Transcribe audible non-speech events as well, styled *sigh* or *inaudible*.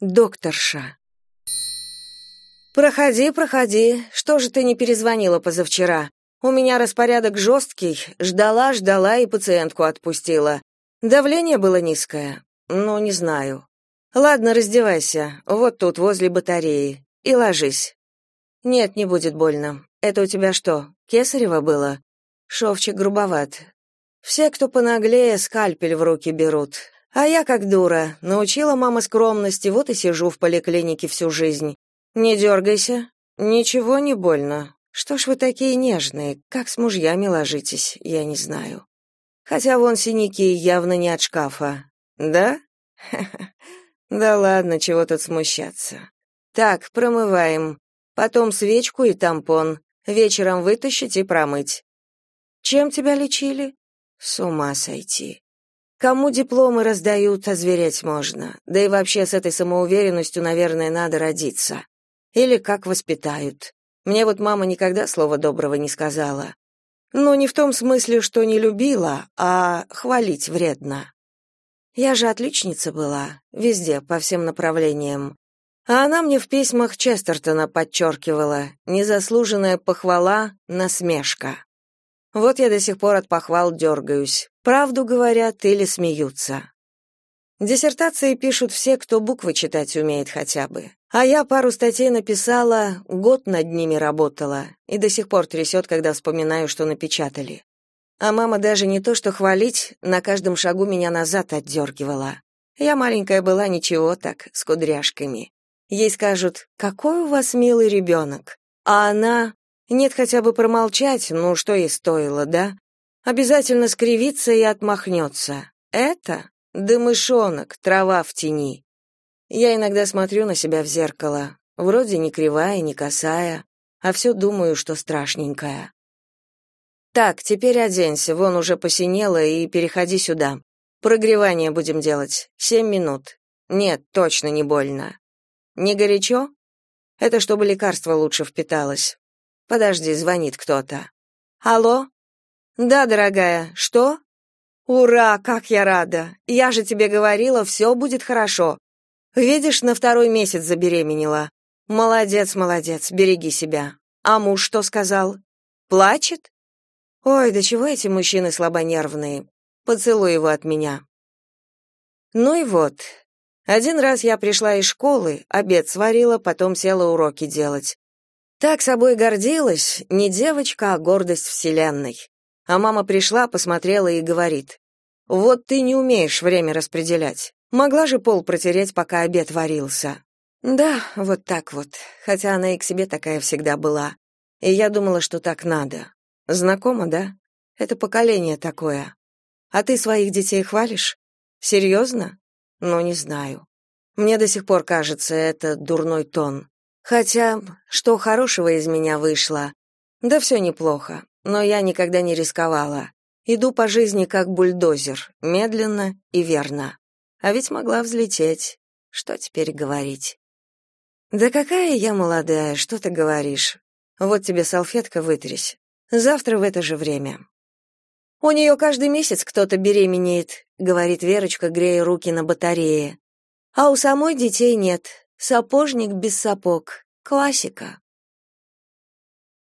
Докторша. Проходи, проходи. Что же ты не перезвонила позавчера? У меня распорядок жесткий. Ждала, ждала и пациентку отпустила. Давление было низкое. Ну, не знаю. Ладно, раздевайся. Вот тут возле батареи и ложись. Нет, не будет больно. Это у тебя что, кесарево было? Шовчик грубоват. Все, кто понаглее, скальпель в руки берут. А я как дура, научила мама скромности, вот и сижу в поликлинике всю жизнь. Не дергайся. Ничего не больно. Что ж вы такие нежные? Как с мужьями ложитесь, я не знаю. Хотя вон синяки явно не от шкафа. Да? *laughs* Да ладно, чего тут смущаться. Так, промываем. Потом свечку и тампон. Вечером вытащить и промыть. Чем тебя лечили? С ума сойти. Кому дипломы раздают, озвереть можно. Да и вообще с этой самоуверенностью, наверное, надо родиться. Или как воспитают. Мне вот мама никогда слова доброго не сказала. Ну, не в том смысле, что не любила, а хвалить вредно. Я же отличница была, везде, по всем направлениям. А она мне в письмах Честертона подчеркивала «незаслуженная похвала, насмешка». Вот я до сих пор от похвал дергаюсь. Правду говорят или смеются. Диссертации пишут все, кто буквы читать умеет хотя бы. А я пару статей написала, год над ними работала, и до сих пор трясет, когда вспоминаю, что напечатали. А мама даже не то что хвалить, на каждом шагу меня назад отдергивала. Я маленькая была, ничего так, с кудряшками. Ей скажут, какой у вас милый ребенок. А она, нет, хотя бы промолчать, ну что ей стоило, да? Обязательно скривится и отмахнется. Это дымышонок, трава в тени. Я иногда смотрю на себя в зеркало. Вроде не кривая, не косая, а все думаю, что страшненькая. Так, теперь оденься, вон уже посинело, и переходи сюда. Прогревание будем делать. Семь минут. Нет, точно не больно. Не горячо? Это чтобы лекарство лучше впиталось. Подожди, звонит кто-то. Алло? Да, дорогая. Что? Ура, как я рада. Я же тебе говорила, все будет хорошо. Видишь, на второй месяц забеременела. Молодец, молодец, береги себя. А муж что сказал? Плачет? Ой, да чего эти мужчины слабонервные? Поцелуй его от меня. Ну и вот. Один раз я пришла из школы, обед сварила, потом села уроки делать. Так собой гордилась, не девочка, а гордость вселенной. А мама пришла, посмотрела и говорит: "Вот ты не умеешь время распределять. Могла же пол протереть, пока обед варился". Да, вот так вот. Хотя она и к себе такая всегда была. И я думала, что так надо. Знакомо, да? Это поколение такое. А ты своих детей хвалишь? Серьезно? Ну, не знаю. Мне до сих пор кажется, это дурной тон. Хотя, что хорошего из меня вышло? Да все неплохо, но я никогда не рисковала. Иду по жизни как бульдозер, медленно и верно. А ведь могла взлететь. Что теперь говорить? Да какая я молодая, что ты говоришь? Вот тебе салфетка вытрись. Завтра в это же время. У нее каждый месяц кто-то беременеет, говорит Верочка, грея руки на батарее. А у самой детей нет. Сапожник без сапог. Классика.